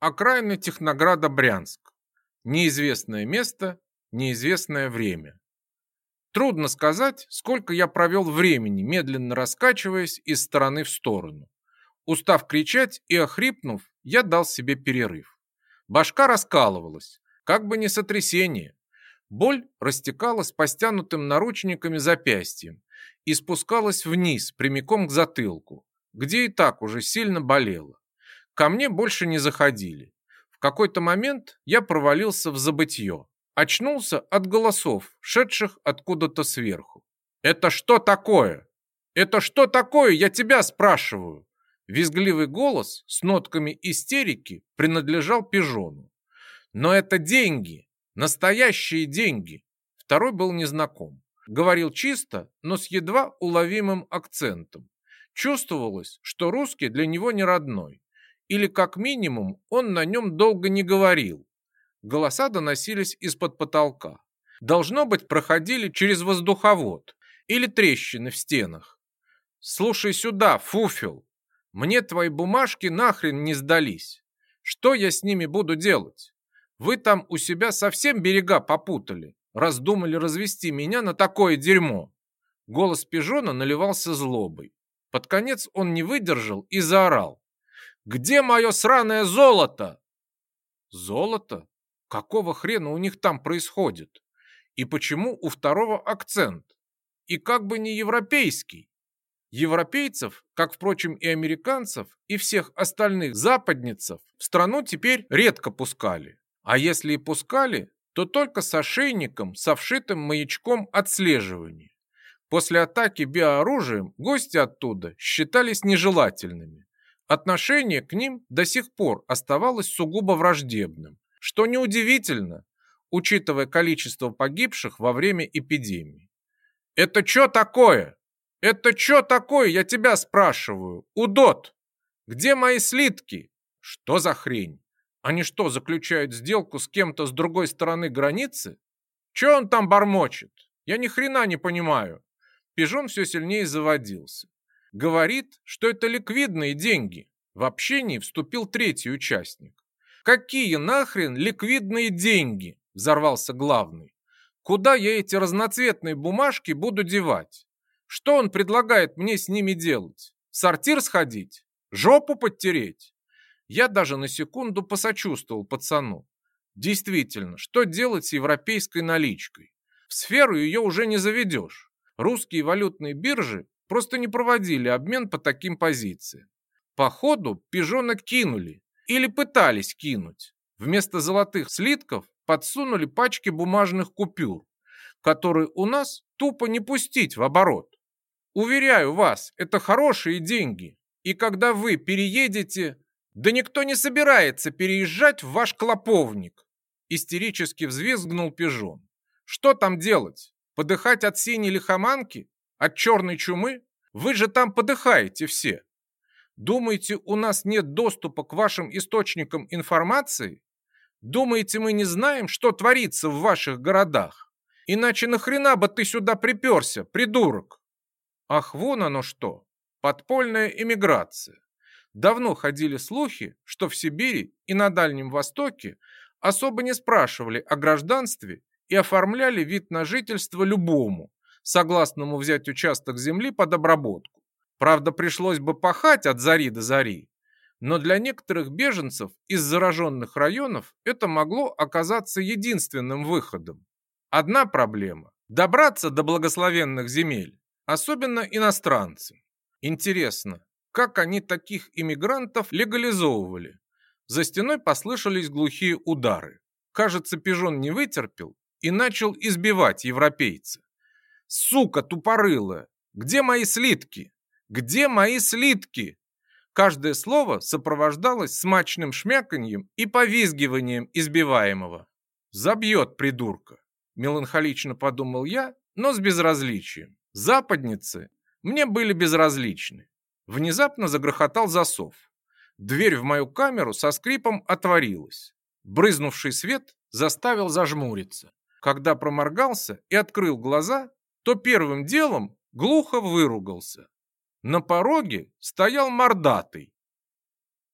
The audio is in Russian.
окраины Технограда Брянск. Неизвестное место, неизвестное время. Трудно сказать, сколько я провел времени, медленно раскачиваясь из стороны в сторону. Устав кричать и охрипнув, я дал себе перерыв. Башка раскалывалась, как бы не сотрясение. Боль растекалась по стянутым наручниками запястьем и спускалась вниз, прямиком к затылку, где и так уже сильно болело. Ко мне больше не заходили. В какой-то момент я провалился в забытье. Очнулся от голосов, шедших откуда-то сверху. «Это что такое? Это что такое? Я тебя спрашиваю!» Визгливый голос с нотками истерики принадлежал пижону. «Но это деньги! Настоящие деньги!» Второй был незнаком. Говорил чисто, но с едва уловимым акцентом. Чувствовалось, что русский для него не родной или как минимум он на нем долго не говорил. Голоса доносились из-под потолка. Должно быть, проходили через воздуховод или трещины в стенах. «Слушай сюда, фуфел, мне твои бумажки нахрен не сдались. Что я с ними буду делать? Вы там у себя совсем берега попутали, раздумали развести меня на такое дерьмо». Голос пижона наливался злобой. Под конец он не выдержал и заорал. Где мое сраное золото?» «Золото? Какого хрена у них там происходит? И почему у второго акцент? И как бы не европейский?» Европейцев, как, впрочем, и американцев, и всех остальных западницев в страну теперь редко пускали. А если и пускали, то только с ошейником, со вшитым маячком отслеживания. После атаки биооружием гости оттуда считались нежелательными. Отношение к ним до сих пор оставалось сугубо враждебным, что неудивительно, учитывая количество погибших во время эпидемии. «Это что такое? Это что такое, я тебя спрашиваю? Удот! Где мои слитки? Что за хрень? Они что, заключают сделку с кем-то с другой стороны границы? Че он там бормочет? Я ни хрена не понимаю!» Пижон все сильнее заводился. Говорит, что это ликвидные деньги. В общении вступил третий участник. Какие нахрен ликвидные деньги? Взорвался главный. Куда я эти разноцветные бумажки буду девать? Что он предлагает мне с ними делать? В сортир сходить? Жопу подтереть? Я даже на секунду посочувствовал пацану. Действительно, что делать с европейской наличкой? В сферу ее уже не заведешь. Русские валютные биржи просто не проводили обмен по таким позициям. Походу, пижона кинули или пытались кинуть. Вместо золотых слитков подсунули пачки бумажных купюр, которые у нас тупо не пустить в оборот. Уверяю вас, это хорошие деньги. И когда вы переедете... Да никто не собирается переезжать в ваш клоповник. Истерически взвизгнул пижон. Что там делать? Подыхать от синей лихоманки? от черной чумы? Вы же там подыхаете все. Думаете, у нас нет доступа к вашим источникам информации? Думаете, мы не знаем, что творится в ваших городах? Иначе нахрена бы ты сюда приперся, придурок? Ах, вон оно что! Подпольная эмиграция. Давно ходили слухи, что в Сибири и на Дальнем Востоке особо не спрашивали о гражданстве и оформляли вид на жительство любому, согласному взять участок земли под обработку. Правда, пришлось бы пахать от зари до зари. Но для некоторых беженцев из зараженных районов это могло оказаться единственным выходом. Одна проблема – добраться до благословенных земель, особенно иностранцы. Интересно, как они таких иммигрантов легализовывали? За стеной послышались глухие удары. Кажется, пижон не вытерпел и начал избивать европейца. Сука тупорылая! Где мои слитки? Где мои слитки?» Каждое слово сопровождалось смачным шмяканьем и повизгиванием избиваемого. «Забьет придурка!» – меланхолично подумал я, но с безразличием. Западницы мне были безразличны. Внезапно загрохотал засов. Дверь в мою камеру со скрипом отворилась. Брызнувший свет заставил зажмуриться. Когда проморгался и открыл глаза, то первым делом глухо выругался. На пороге стоял мордатый,